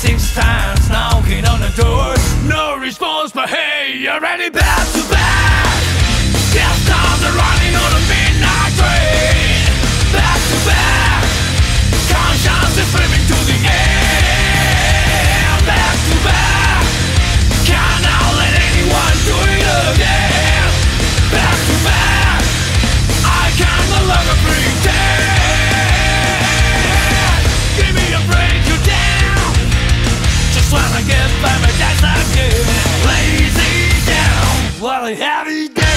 six times knocking on the door. No response, but hey, you're already back. Lazy down while I have you down.